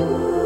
Ooh.